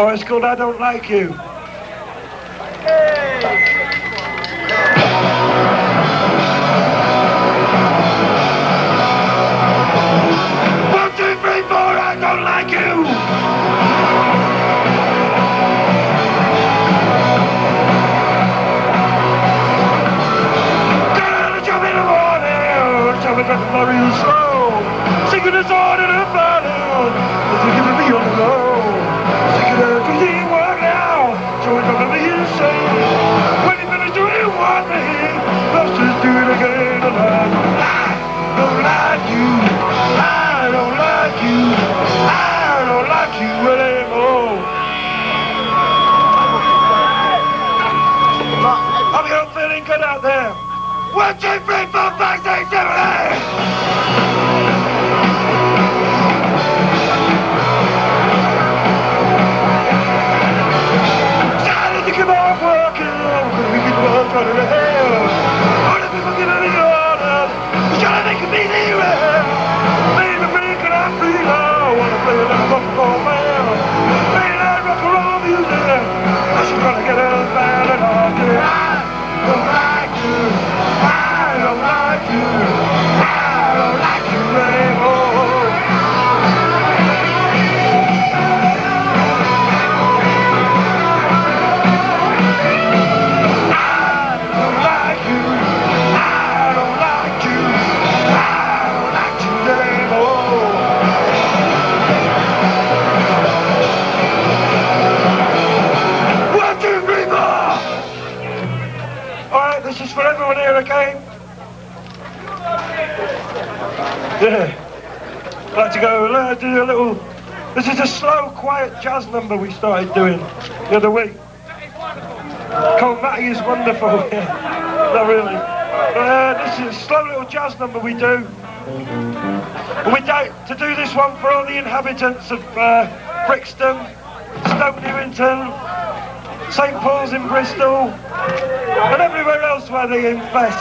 Oh, it's called I Don't Like You. One, two, three, four, I don't like you! The slow, singing this on in the bottle, good out there. One, two, three, four, five, six, seven, eight. Started everyone here, okay? Yeah. I'd like to go uh, do a little. This is a slow, quiet jazz number we started doing the other week. Cole Matty is wonderful. Yeah. Not really. Uh, this is a slow little jazz number we do. We do to do this one for all the inhabitants of uh, Brixton, Stoke Newington, St Paul's in Bristol, and everywhere else where they infest.